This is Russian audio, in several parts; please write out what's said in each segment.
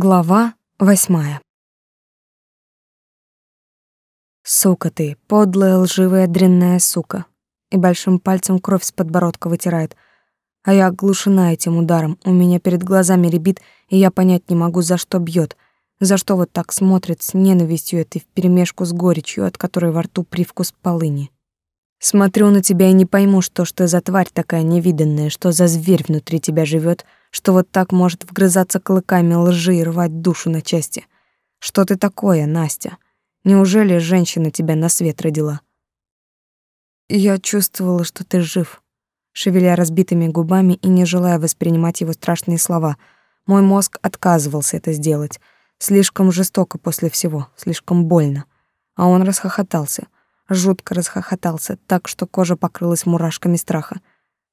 Глава восьмая. Сука ты, подлая, лживая, дрянная сука. И большим пальцем кровь с подбородка вытирает. А я оглушена этим ударом. У меня перед глазами рябит, и я понять не могу, за что бьет, За что вот так смотрит с ненавистью этой вперемешку с горечью, от которой во рту привкус полыни. Смотрю на тебя и не пойму, что ж ты за тварь такая невиданная, что за зверь внутри тебя живет, что вот так может вгрызаться клыками лжи и рвать душу на части. Что ты такое, Настя? Неужели женщина тебя на свет родила? Я чувствовала, что ты жив, шевеля разбитыми губами и не желая воспринимать его страшные слова. Мой мозг отказывался это сделать. Слишком жестоко после всего, слишком больно. А он расхохотался — жутко расхохотался, так что кожа покрылась мурашками страха.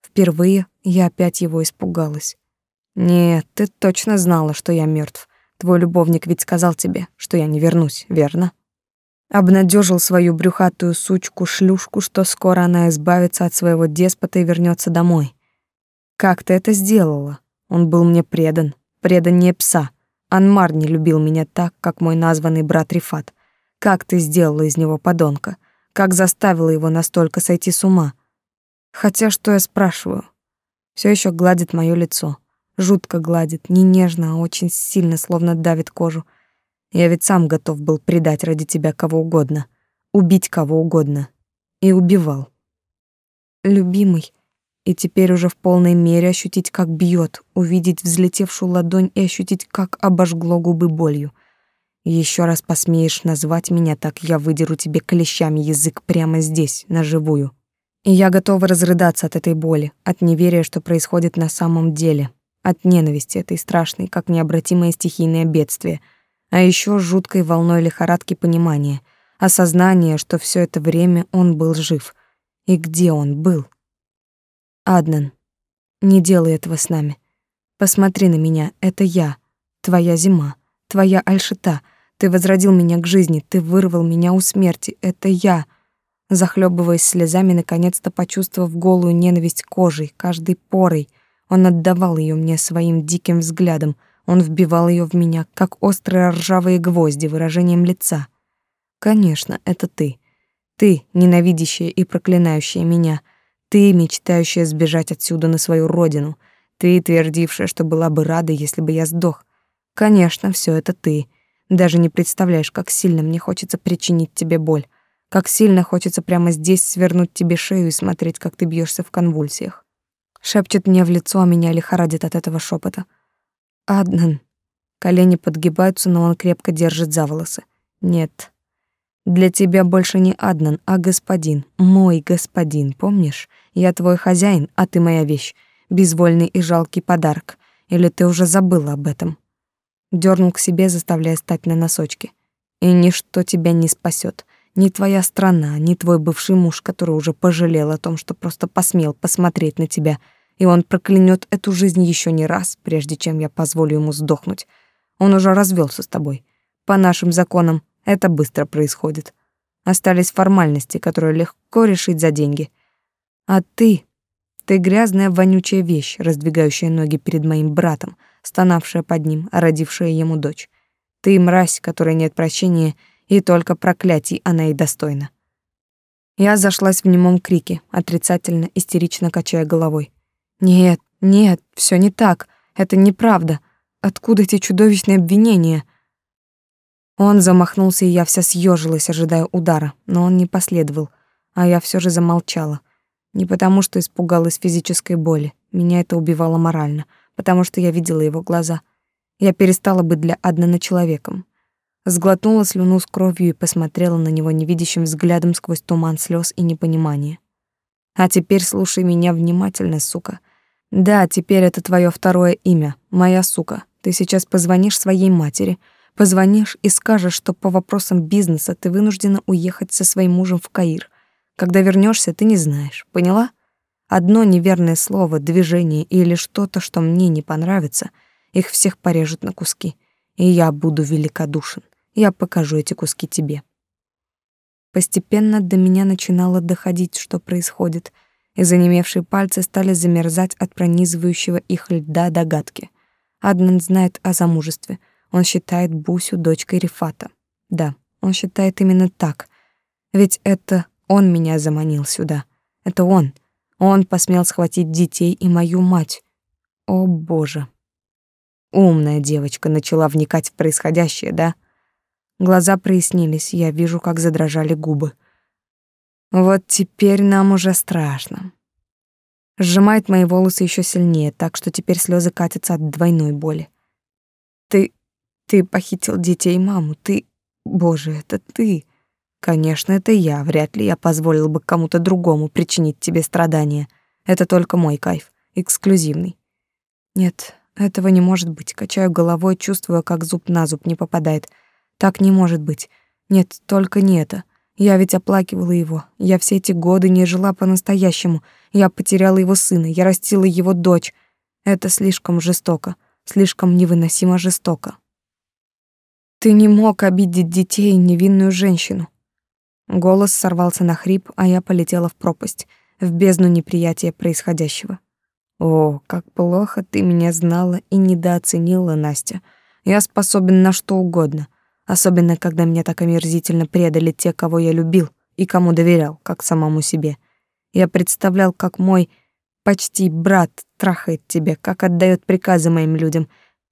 Впервые я опять его испугалась. «Нет, ты точно знала, что я мертв. Твой любовник ведь сказал тебе, что я не вернусь, верно?» Обнадежил свою брюхатую сучку-шлюшку, что скоро она избавится от своего деспота и вернется домой. «Как ты это сделала? Он был мне предан, преданнее пса. Анмар не любил меня так, как мой названный брат Рифат. Как ты сделала из него подонка? Как заставила его настолько сойти с ума? Хотя что я спрашиваю? Все еще гладит мое лицо. Жутко гладит, не нежно, а очень сильно, словно давит кожу. Я ведь сам готов был предать ради тебя кого угодно, убить кого угодно. И убивал. Любимый, и теперь уже в полной мере ощутить, как бьет, увидеть взлетевшую ладонь и ощутить, как обожгло губы болью — еще раз посмеешь назвать меня так, я выдеру тебе клещами язык прямо здесь, на живую. И я готова разрыдаться от этой боли, от неверия, что происходит на самом деле, от ненависти этой страшной, как необратимое стихийное бедствие, а еще жуткой волной лихорадки понимания, осознания, что все это время он был жив. И где он был? Аднан, не делай этого с нами. Посмотри на меня, это я, твоя зима, твоя Альшита — ты возродил меня к жизни, ты вырвал меня у смерти. Это я. Захлебываясь слезами, наконец-то почувствовав голую ненависть кожей, каждой порой, он отдавал ее мне своим диким взглядом. Он вбивал ее в меня, как острые ржавые гвозди выражением лица. Конечно, это ты. Ты, ненавидящая и проклинающая меня. Ты, мечтающая сбежать отсюда на свою родину. Ты, твердившая, что была бы рада, если бы я сдох. Конечно, все это ты. Даже не представляешь, как сильно мне хочется причинить тебе боль, как сильно хочется прямо здесь свернуть тебе шею и смотреть, как ты бьешься в конвульсиях. Шепчет мне в лицо, а меня лихорадит от этого шепота. Аднан. Колени подгибаются, но он крепко держит за волосы. Нет. Для тебя больше не Аднан, а господин, мой господин, помнишь? Я твой хозяин, а ты моя вещь, безвольный и жалкий подарок. Или ты уже забыла об этом? Дернул к себе, заставляя стать на носочки. И ничто тебя не спасет, ни твоя страна, ни твой бывший муж, который уже пожалел о том, что просто посмел посмотреть на тебя, и он проклянет эту жизнь еще не раз, прежде чем я позволю ему сдохнуть. Он уже развелся с тобой. По нашим законам это быстро происходит. Остались формальности, которые легко решить за деньги. А ты, ты грязная вонючая вещь, раздвигающая ноги перед моим братом, стонавшая под ним, родившая ему дочь. Ты мразь, которой нет прощения, и только проклятий она и достойна. Я зашлась в немом крике, отрицательно, истерично качая головой. Нет, нет, все не так. Это неправда. Откуда эти чудовищные обвинения? Он замахнулся, и я вся съежилась, ожидая удара, но он не последовал, а я все же замолчала. Не потому, что испугалась физической боли, меня это убивало морально — потому что я видела его глаза. Я перестала быть для Аднана человеком. Сглотнула слюну с кровью и посмотрела на него невидящим взглядом сквозь туман слез и непонимания. А теперь слушай меня внимательно, сука. Да, теперь это твое второе имя, моя сука. Ты сейчас позвонишь своей матери, позвонишь и скажешь, что по вопросам бизнеса ты вынуждена уехать со своим мужем в Каир. Когда вернешься, ты не знаешь. Поняла? Одно неверное слово, движение или что-то, что мне не понравится, их всех порежут на куски. И я буду великодушен. Я покажу эти куски тебе. Постепенно до меня начинало доходить, что происходит, и занемевшие пальцы стали замерзать от пронизывающего их льда догадки. Аднан знает о замужестве. Он считает Бусю дочкой Рифата. Да, он считает именно так. Ведь это он меня заманил сюда. Это он. Он посмел схватить детей и мою мать. О, боже. Умная девочка начала вникать в происходящее, да? Глаза прояснились, я вижу, как задрожали губы. Вот теперь нам уже страшно. Сжимает мои волосы еще сильнее, так что теперь слезы катятся от двойной боли. Ты... ты похитил детей маму, ты... Боже, это ты. Конечно, это я. Вряд ли я позволил бы кому-то другому причинить тебе страдания. Это только мой кайф, эксклюзивный. Нет, этого не может быть. Качаю головой, чувствую, как зуб на зуб не попадает. Так не может быть. Нет, только не это. Я ведь оплакивала его. Я все эти годы не жила по-настоящему. Я потеряла его сына, я растила его дочь. Это слишком жестоко, слишком невыносимо жестоко. Ты не мог обидеть детей и невинную женщину. Голос сорвался на хрип, а я полетела в пропасть, в бездну неприятия происходящего. О, как плохо ты меня знала и недооценила, Настя. Я способен на что угодно особенно когда меня так омерзительно предали те, кого я любил и кому доверял, как самому себе. Я представлял, как мой почти брат трахает тебя, как отдает приказы моим людям,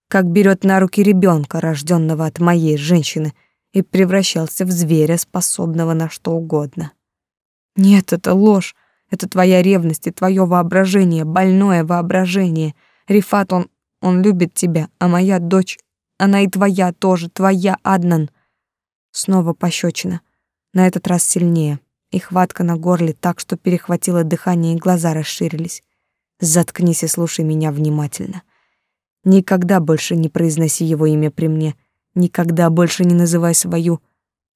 как берет на руки ребенка, рожденного от моей женщины, и превращался в зверя, способного на что угодно. Нет, это ложь. Это твоя ревность и твое воображение, больное воображение. Рифат, он, он любит тебя, а моя дочь она и твоя тоже, твоя, Аднан. Снова пощечина. На этот раз сильнее. И хватка на горле так, что перехватило дыхание и глаза расширились. Заткнись и слушай меня внимательно. Никогда больше не произноси его имя при мне. Никогда больше не называй свою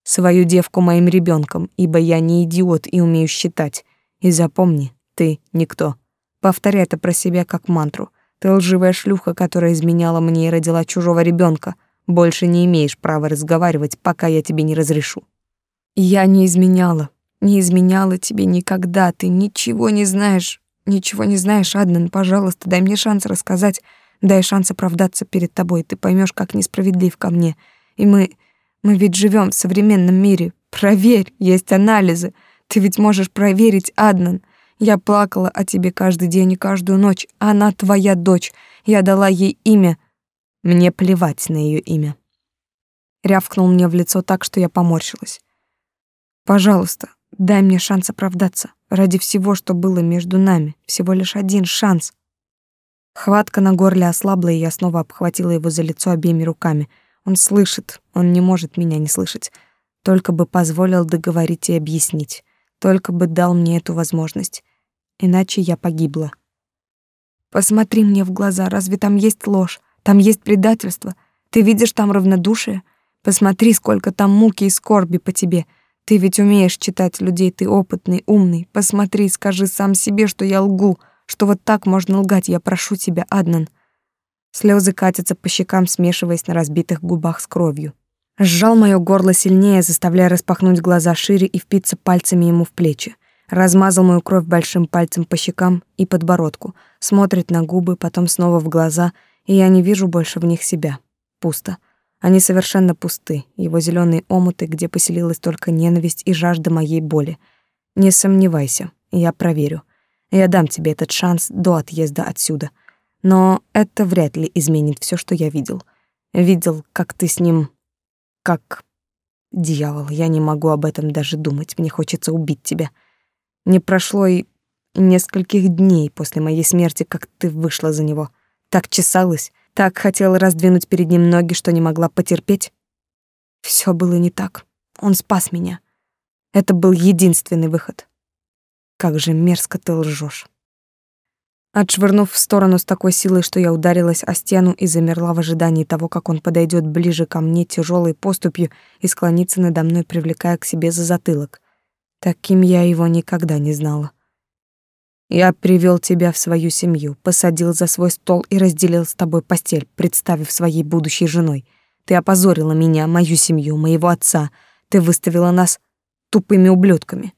свою девку моим ребенком, ибо я не идиот и умею считать. И запомни, ты никто. Повторяй это про себя как мантру. Ты лживая шлюха, которая изменяла мне и родила чужого ребенка. Больше не имеешь права разговаривать, пока я тебе не разрешу. Я не изменяла. Не изменяла тебе никогда. Ты ничего не знаешь. Ничего не знаешь, Аднан. Пожалуйста, дай мне шанс рассказать. Дай шанс оправдаться перед тобой. Ты поймешь, как несправедлив ко мне. И мы... Мы ведь живем в современном мире. Проверь, есть анализы. Ты ведь можешь проверить, Аднан. Я плакала о тебе каждый день и каждую ночь. Она твоя дочь. Я дала ей имя. Мне плевать на ее имя. Рявкнул мне в лицо так, что я поморщилась. Пожалуйста, дай мне шанс оправдаться. Ради всего, что было между нами. Всего лишь один шанс. Хватка на горле ослабла, и я снова обхватила его за лицо обеими руками. Он слышит, он не может меня не слышать. Только бы позволил договорить и объяснить. Только бы дал мне эту возможность иначе я погибла. Посмотри мне в глаза, разве там есть ложь? Там есть предательство? Ты видишь там равнодушие? Посмотри, сколько там муки и скорби по тебе. Ты ведь умеешь читать людей, ты опытный, умный. Посмотри, скажи сам себе, что я лгу, что вот так можно лгать, я прошу тебя, Аднан. Слезы катятся по щекам, смешиваясь на разбитых губах с кровью. Сжал моё горло сильнее, заставляя распахнуть глаза шире и впиться пальцами ему в плечи размазал мою кровь большим пальцем по щекам и подбородку, смотрит на губы, потом снова в глаза, и я не вижу больше в них себя. Пусто. Они совершенно пусты, его зеленые омуты, где поселилась только ненависть и жажда моей боли. Не сомневайся, я проверю. Я дам тебе этот шанс до отъезда отсюда. Но это вряд ли изменит все, что я видел. Видел, как ты с ним... Как... Дьявол, я не могу об этом даже думать, мне хочется убить тебя. Не прошло и нескольких дней после моей смерти, как ты вышла за него. Так чесалась, так хотела раздвинуть перед ним ноги, что не могла потерпеть. Все было не так. Он спас меня. Это был единственный выход. Как же мерзко ты лжешь. Отшвырнув в сторону с такой силой, что я ударилась о стену и замерла в ожидании того, как он подойдет ближе ко мне тяжелой поступью и склонится надо мной, привлекая к себе за затылок. Таким я его никогда не знала. Я привел тебя в свою семью, посадил за свой стол и разделил с тобой постель, представив своей будущей женой. Ты опозорила меня, мою семью, моего отца. Ты выставила нас тупыми ублюдками.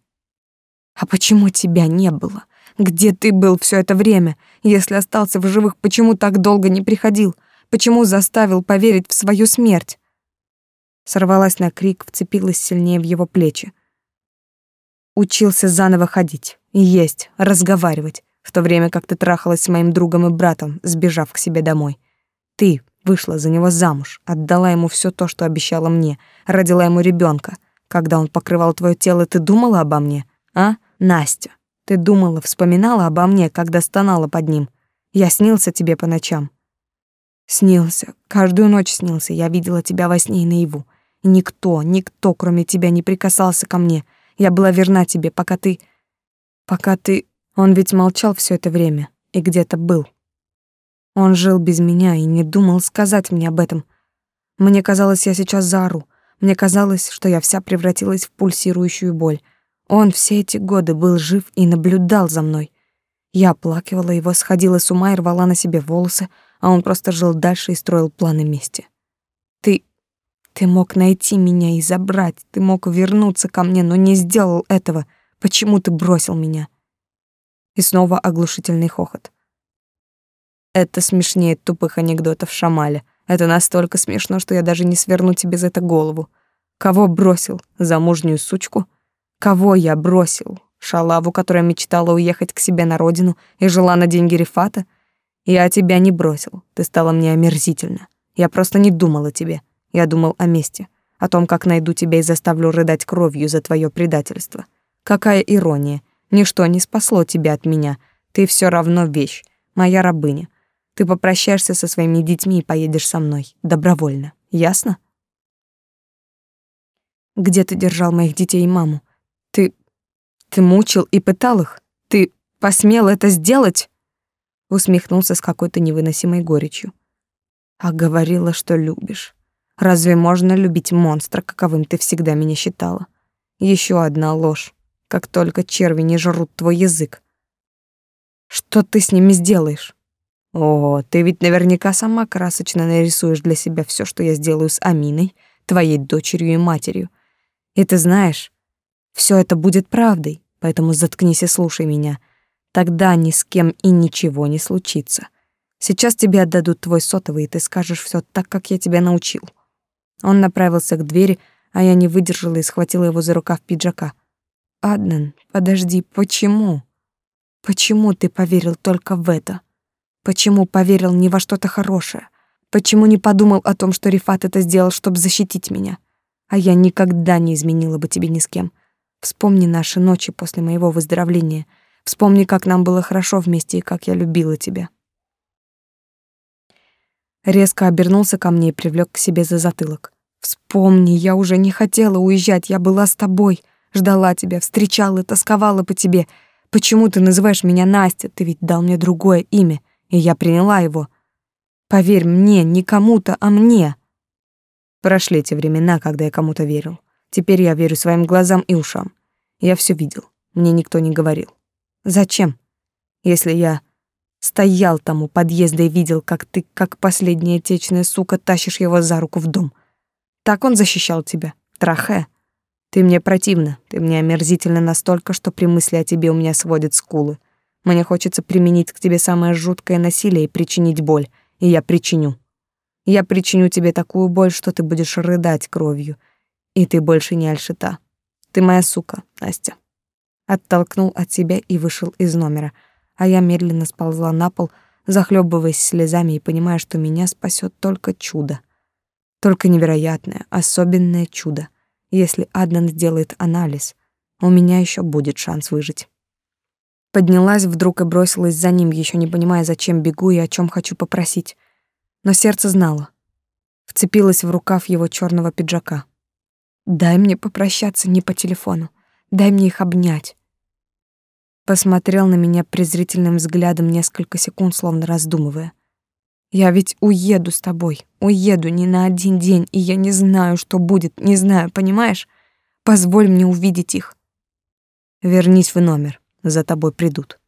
А почему тебя не было? Где ты был все это время? Если остался в живых, почему так долго не приходил? Почему заставил поверить в свою смерть? Сорвалась на крик, вцепилась сильнее в его плечи. Учился заново ходить, есть, разговаривать, в то время как ты трахалась с моим другом и братом, сбежав к себе домой. Ты вышла за него замуж, отдала ему все то, что обещала мне, родила ему ребенка. Когда он покрывал твое тело, ты думала обо мне, а, Настя? Ты думала, вспоминала обо мне, когда стонала под ним. Я снился тебе по ночам. Снился, каждую ночь снился. Я видела тебя во сне и наяву. И никто, никто, кроме тебя, не прикасался ко мне. Я была верна тебе, пока ты... Пока ты... Он ведь молчал все это время и где-то был. Он жил без меня и не думал сказать мне об этом. Мне казалось, я сейчас заору. Мне казалось, что я вся превратилась в пульсирующую боль. Он все эти годы был жив и наблюдал за мной. Я оплакивала его, сходила с ума и рвала на себе волосы, а он просто жил дальше и строил планы мести. Ты... ты мог найти меня и забрать, ты мог вернуться ко мне, но не сделал этого. Почему ты бросил меня?» И снова оглушительный хохот. Это смешнее тупых анекдотов Шамаля. Это настолько смешно, что я даже не сверну тебе за это голову. Кого бросил? Замужнюю сучку? Кого я бросил? Шалаву, которая мечтала уехать к себе на родину и жила на деньги Рифата? Я тебя не бросил. Ты стала мне омерзительна. Я просто не думал о тебе. Я думал о мести, о том, как найду тебя и заставлю рыдать кровью за твое предательство. Какая ирония. Ничто не спасло тебя от меня. Ты все равно вещь, моя рабыня. Ты попрощаешься со своими детьми и поедешь со мной добровольно. Ясно? Где ты держал моих детей и маму? Ты... мучил и пытал их? Ты посмел это сделать?» Усмехнулся с какой-то невыносимой горечью. «А говорила, что любишь. Разве можно любить монстра, каковым ты всегда меня считала? Еще одна ложь, как только черви не жрут твой язык. Что ты с ними сделаешь?» «О, ты ведь наверняка сама красочно нарисуешь для себя все, что я сделаю с Аминой, твоей дочерью и матерью. И ты знаешь, все это будет правдой, поэтому заткнись и слушай меня. Тогда ни с кем и ничего не случится. Сейчас тебе отдадут твой сотовый, и ты скажешь все так, как я тебя научил. Он направился к двери, а я не выдержала и схватила его за рукав пиджака. Аднан, подожди, почему? Почему ты поверил только в это? Почему поверил не во что-то хорошее? Почему не подумал о том, что Рифат это сделал, чтобы защитить меня? А я никогда не изменила бы тебе ни с кем. Вспомни наши ночи после моего выздоровления. Вспомни, как нам было хорошо вместе и как я любила тебя. Резко обернулся ко мне и привлек к себе за затылок. Вспомни, я уже не хотела уезжать, я была с тобой, ждала тебя, встречала, тосковала по тебе. Почему ты называешь меня Настя? Ты ведь дал мне другое имя, и я приняла его. Поверь мне, не кому-то, а мне. Прошли те времена, когда я кому-то верил. Теперь я верю своим глазам и ушам. Я все видел. Мне никто не говорил. Зачем? Если я стоял там у подъезда и видел, как ты, как последняя течная сука, тащишь его за руку в дом. Так он защищал тебя, Трахе. Ты мне противна, ты мне омерзительна настолько, что при мысли о тебе у меня сводят скулы. Мне хочется применить к тебе самое жуткое насилие и причинить боль, и я причиню. Я причиню тебе такую боль, что ты будешь рыдать кровью, и ты больше не Альшита. Ты моя сука, Настя. Оттолкнул от себя и вышел из номера, а я медленно сползла на пол, захлебываясь слезами и понимая, что меня спасет только чудо. Только невероятное, особенное чудо. Если Аднан сделает анализ, у меня еще будет шанс выжить. Поднялась вдруг и бросилась за ним, еще не понимая, зачем бегу и о чем хочу попросить. Но сердце знало. Вцепилась в рукав его черного пиджака. Дай мне попрощаться не по телефону. Дай мне их обнять. Посмотрел на меня презрительным взглядом несколько секунд, словно раздумывая. Я ведь уеду с тобой, уеду не на один день, и я не знаю, что будет, не знаю, понимаешь? Позволь мне увидеть их. Вернись в номер, за тобой придут.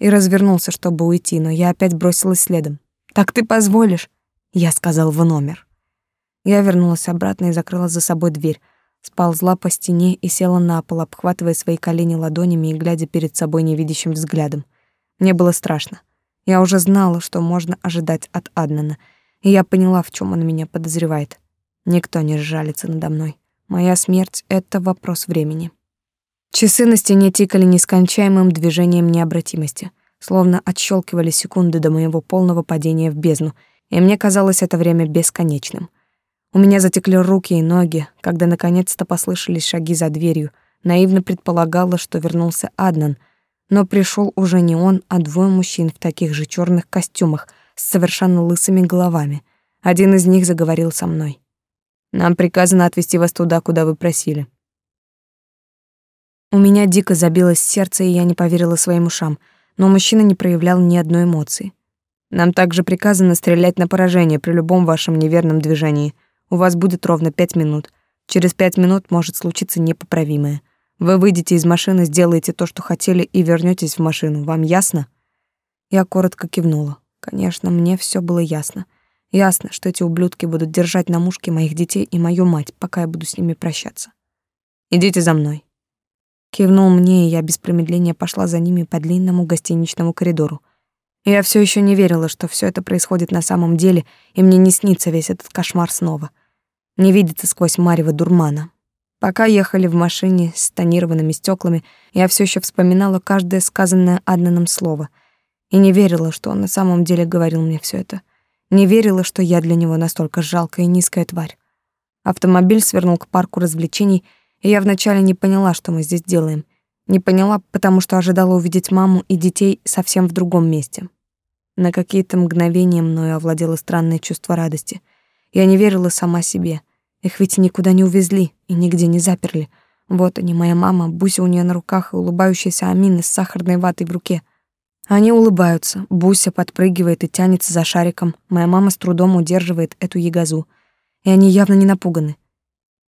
И развернулся, чтобы уйти, но я опять бросилась следом. Так ты позволишь? Я сказал в номер. Я вернулась обратно и закрыла за собой дверь, сползла по стене и села на пол, обхватывая свои колени ладонями и глядя перед собой невидящим взглядом. Мне было страшно. Я уже знала, что можно ожидать от Аднана, и я поняла, в чем он меня подозревает. Никто не сжалится надо мной. Моя смерть — это вопрос времени. Часы на стене тикали нескончаемым движением необратимости, словно отщелкивали секунды до моего полного падения в бездну, и мне казалось это время бесконечным. У меня затекли руки и ноги, когда наконец-то послышались шаги за дверью. Наивно предполагала, что вернулся Аднан, но пришел уже не он, а двое мужчин в таких же черных костюмах с совершенно лысыми головами. Один из них заговорил со мной. Нам приказано отвезти вас туда, куда вы просили. У меня дико забилось сердце, и я не поверила своим ушам, но мужчина не проявлял ни одной эмоции. Нам также приказано стрелять на поражение при любом вашем неверном движении. У вас будет ровно пять минут. Через пять минут может случиться непоправимое. Вы выйдете из машины, сделаете то, что хотели, и вернётесь в машину. Вам ясно? Я коротко кивнула. Конечно, мне всё было ясно. Ясно, что эти ублюдки будут держать на мушке моих детей и мою мать, пока я буду с ними прощаться. Идите за мной. Кивнул мне, и я без промедления пошла за ними по длинному гостиничному коридору. Я все еще не верила, что все это происходит на самом деле, и мне не снится весь этот кошмар снова. Не видится сквозь марево дурмана. Пока ехали в машине с тонированными стеклами, я все еще вспоминала каждое сказанное Аднаном слово и не верила, что он на самом деле говорил мне все это. Не верила, что я для него настолько жалкая и низкая тварь. Автомобиль свернул к парку развлечений, и я вначале не поняла, что мы здесь делаем. Не поняла, потому что ожидала увидеть маму и детей совсем в другом месте. На какие-то мгновения мною овладело странное чувство радости. Я не верила сама себе. Их ведь никуда не увезли и нигде не заперли. Вот они, моя мама, Буся у нее на руках и улыбающаяся Амина с сахарной ватой в руке. Они улыбаются, Буся подпрыгивает и тянется за шариком, моя мама с трудом удерживает эту ягозу. И они явно не напуганы.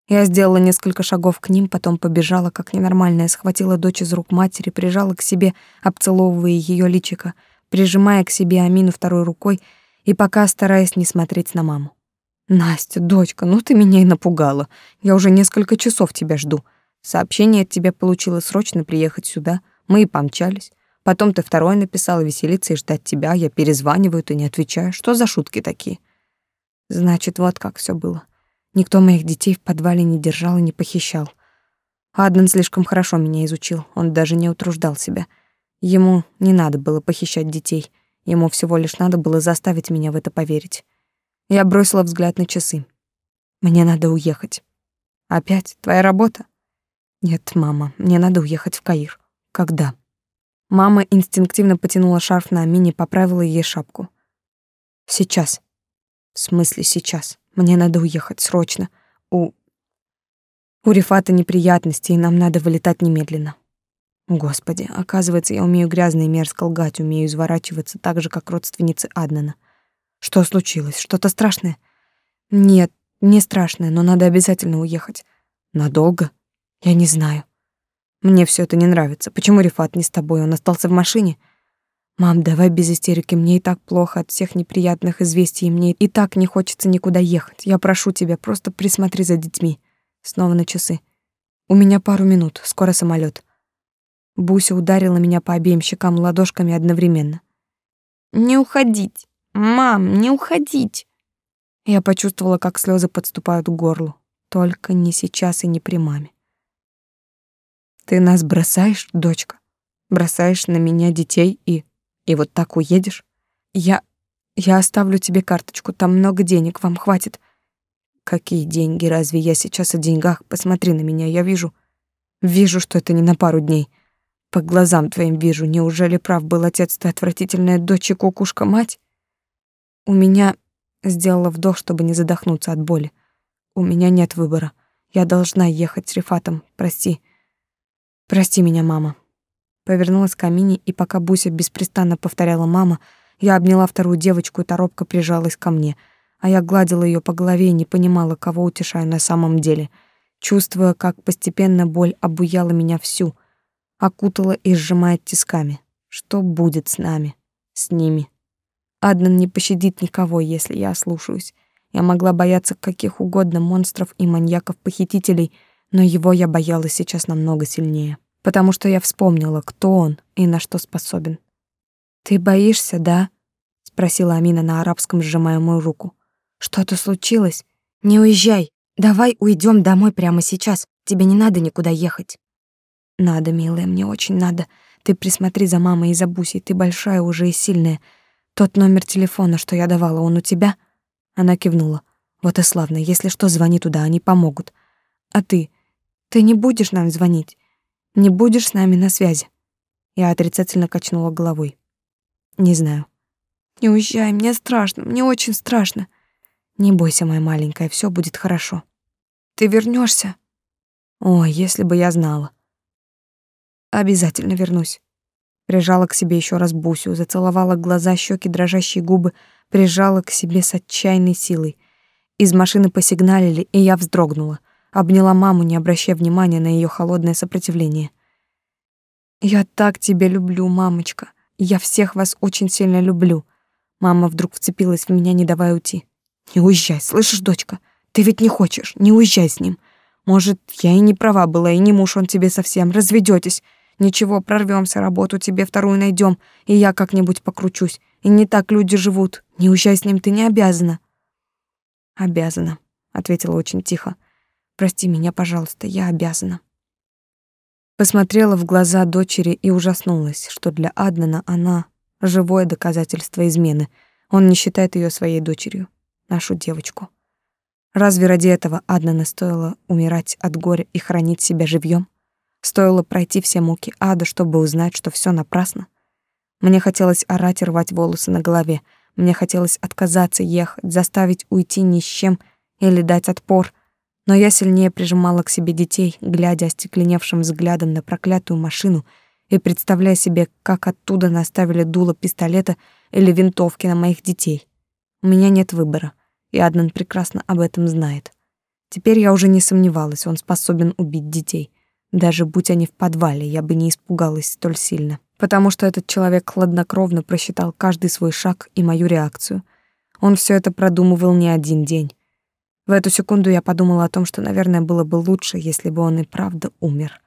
Я сделала несколько шагов к ним, потом побежала, как ненормальная, схватила дочь из рук матери, прижала к себе, обцеловывая ее личико, прижимая к себе Амину второй рукой и пока стараясь не смотреть на маму. «Настя, дочка, ну ты меня и напугала. Я уже несколько часов тебя жду. Сообщение от тебя получила срочно приехать сюда. Мы и помчались. Потом ты второй написала веселиться и ждать тебя, я перезваниваю, ты не отвечаешь. Что за шутки такие? Значит, вот как все было. Никто моих детей в подвале не держал и не похищал. Аднан слишком хорошо меня изучил, он даже не утруждал себя. Ему не надо было похищать детей, ему всего лишь надо было заставить меня в это поверить. Я бросила взгляд на часы. Мне надо уехать. Опять твоя работа? Нет, мама, мне надо уехать в Каир. Когда? Мама инстинктивно потянула шарф на Амине, поправила ей шапку. Сейчас. В смысле сейчас? Мне надо уехать срочно. У у Рифата неприятности, и нам надо вылетать немедленно. Господи, оказывается, я умею грязно и мерзко лгать, умею изворачиваться так же, как родственницы Аднана. Что случилось? Что-то страшное? Нет, не страшное, но надо обязательно уехать. Надолго? Я не знаю. Мне все это не нравится. Почему Рифат не с тобой? Он остался в машине. Мам, давай без истерики. Мне и так плохо от всех неприятных известий, мне и так не хочется никуда ехать. Я прошу тебя, просто присмотри за детьми. Снова на часы. У меня пару минут, скоро самолет. Буся ударила меня по обеим щекам ладошками одновременно. Не уходить. Мам, не уходить. Я почувствовала, как слезы подступают к горлу. Только не сейчас и не при маме. Ты нас бросаешь, дочка? Бросаешь на меня детей и... И вот так уедешь? Я... Я оставлю тебе карточку, там много денег, вам хватит. Какие деньги? Разве я сейчас о деньгах? Посмотри на меня, я вижу... Вижу, что это не на пару дней. По глазам твоим вижу. Неужели прав был отец, ты отвратительная дочь и кукушка-мать? У меня... Сделала вдох, чтобы не задохнуться от боли. У меня нет выбора. Я должна ехать с Рифатом, прости. Прости меня, мама. Повернулась к Амине, и пока Буся беспрестанно повторяла «мама», я обняла вторую девочку, и торопка прижалась ко мне, а я гладила ее по голове и не понимала, кого утешаю на самом деле, чувствуя, как постепенно боль обуяла меня всю, окутала и сжимает тисками. Что будет с нами, с ними? Аднан не пощадит никого, если я ослушаюсь. Я могла бояться каких угодно монстров и маньяков-похитителей — но его я боялась сейчас намного сильнее, потому что я вспомнила, кто он и на что способен. «Ты боишься, да?» — спросила Амина на арабском, сжимая мою руку. Что-то случилось? Не уезжай. Давай уйдем домой прямо сейчас. Тебе не надо никуда ехать. Надо, милая, мне очень надо. Ты присмотри за мамой и за Бусей. Ты большая уже и сильная. Тот номер телефона, что я давала, он у тебя? Она кивнула. Вот и славно. Если что, звони туда, они помогут. А ты? Ты не будешь нам звонить? Не будешь с нами на связи? Я отрицательно качнула головой. Не знаю. Не уезжай, мне страшно, мне очень страшно. Не бойся, моя маленькая, все будет хорошо. Ты вернешься? Ой, если бы я знала. Обязательно вернусь. Прижала к себе еще раз Бусю, зацеловала глаза, щеки, дрожащие губы, прижала к себе с отчаянной силой. Из машины посигналили, и я вздрогнула. Обняла маму, не обращая внимания на ее холодное сопротивление. «Я так тебя люблю, мамочка. Я всех вас очень сильно люблю». Мама вдруг вцепилась в меня, не давая уйти. «Не уезжай, слышишь, дочка? Ты ведь не хочешь, не уезжай с ним. Может, я и не права была, и не муж он тебе совсем, разведетесь. Ничего, прорвемся, работу тебе вторую найдем, и я как-нибудь покручусь. И не так люди живут. Не уезжай с ним, ты не обязана. Обязана, ответила очень тихо. Прости меня, пожалуйста, я обязана. Посмотрела в глаза дочери и ужаснулась, что для Аднана она живое доказательство измены. Он не считает ее своей дочерью, нашу девочку. Разве ради этого Аднана стоило умирать от горя и хранить себя живьем? Стоило пройти все муки ада, чтобы узнать, что все напрасно? Мне хотелось орать и рвать волосы на голове. Мне хотелось отказаться ехать, заставить уйти ни с чем или дать отпор. Но я сильнее прижимала к себе детей, глядя остекленевшим взглядом на проклятую машину и представляя себе, как оттуда наставили дуло пистолета или винтовки на моих детей. У меня нет выбора, и Аднан прекрасно об этом знает. Теперь я уже не сомневалась, он способен убить детей. Даже будь они в подвале, я бы не испугалась столь сильно, потому что этот человек хладнокровно просчитал каждый свой шаг и мою реакцию. Он все это продумывал не один день. В эту секунду я подумала о том, что, наверное, было бы лучше, если бы он и правда умер.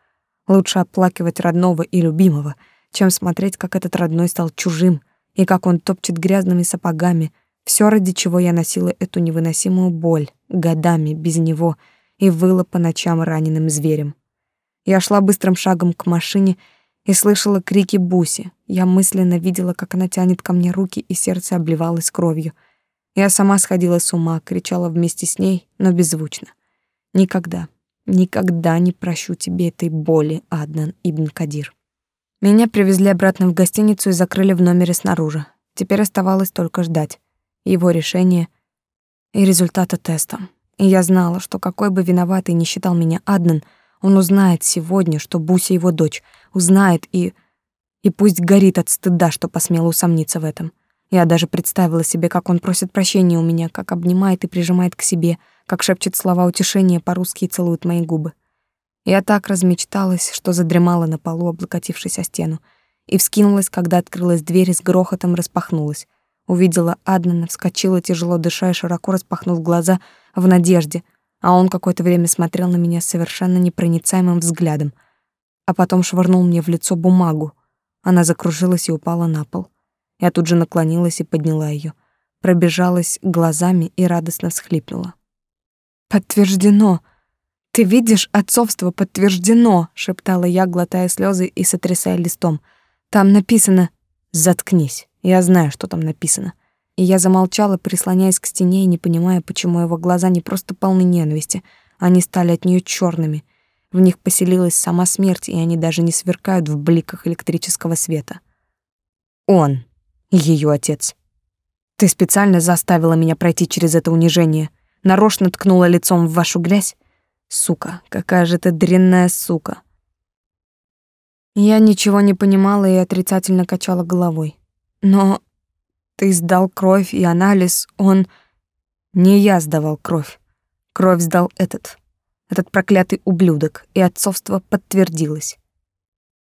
Лучше оплакивать родного и любимого, чем смотреть, как этот родной стал чужим и как он топчет грязными сапогами, все ради чего я носила эту невыносимую боль годами без него и выла по ночам раненым зверем. Я шла быстрым шагом к машине и слышала крики Буси. Я мысленно видела, как она тянет ко мне руки, и сердце обливалось кровью. Я сама сходила с ума, кричала вместе с ней, но беззвучно. Никогда, никогда не прощу тебе этой боли, Аднан Ибн Кадир. Меня привезли обратно в гостиницу и закрыли в номере снаружи. Теперь оставалось только ждать его решения и результата теста. И я знала, что какой бы виноватый ни считал меня Аднан — он узнает сегодня, что Буся его дочь, узнает и... И пусть горит от стыда, что посмел усомниться в этом. Я даже представила себе, как он просит прощения у меня, как обнимает и прижимает к себе, как шепчет слова утешения по-русски и целует мои губы. Я так размечталась, что задремала на полу, облокотившись о стену, и вскинулась, когда открылась дверь и с грохотом распахнулась. Увидела Аднана, вскочила, тяжело дыша и широко распахнув глаза в надежде — а он какое-то время смотрел на меня совершенно непроницаемым взглядом, а потом швырнул мне в лицо бумагу. Она закружилась и упала на пол. Я тут же наклонилась и подняла ее, пробежалась глазами и радостно всхлипнула. «Подтверждено! Ты видишь, отцовство подтверждено!» — шептала я, глотая слезы и сотрясая листом. «Там написано...» «Заткнись, я знаю, что там написано». И я замолчала, прислоняясь к стене и не понимая, почему его глаза не просто полны ненависти, они стали от нее черными. В них поселилась сама смерть, и они даже не сверкают в бликах электрического света. Он, ее отец. Ты специально заставила меня пройти через это унижение, нарочно ткнула лицом в вашу грязь. Сука, какая же ты дрянная сука. Я ничего не понимала и отрицательно качала головой. Но ты сдал кровь и анализ, он... Не я сдавал кровь. Кровь сдал этот. Этот проклятый ублюдок, и отцовство подтвердилось.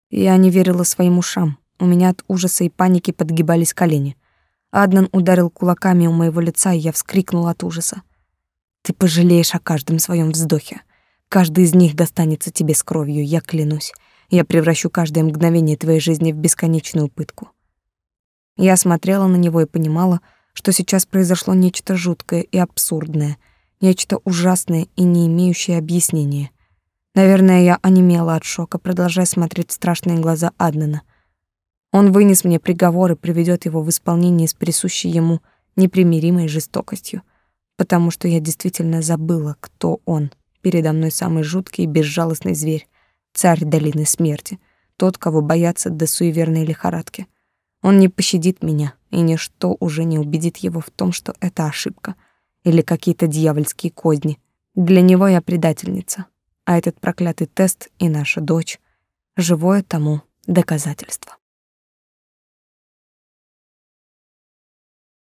Я не верила своим ушам. У меня от ужаса и паники подгибались колени. Аднан ударил кулаками у моего лица, и я вскрикнула от ужаса. Ты пожалеешь о каждом своем вздохе. Каждый из них достанется тебе с кровью, я клянусь. Я превращу каждое мгновение твоей жизни в бесконечную пытку. Я смотрела на него и понимала, что сейчас произошло нечто жуткое и абсурдное, нечто ужасное и не имеющее объяснения. Наверное, я онемела от шока, продолжая смотреть в страшные глаза Аднана. Он вынес мне приговор и приведет его в исполнение с присущей ему непримиримой жестокостью, потому что я действительно забыла, кто он. Передо мной самый жуткий и безжалостный зверь, царь долины смерти, тот, кого боятся до суеверной лихорадки. Он не пощадит меня, и ничто уже не убедит его в том, что это ошибка или какие-то дьявольские козни. Для него я предательница, а этот проклятый тест и наша дочь — живое тому доказательство.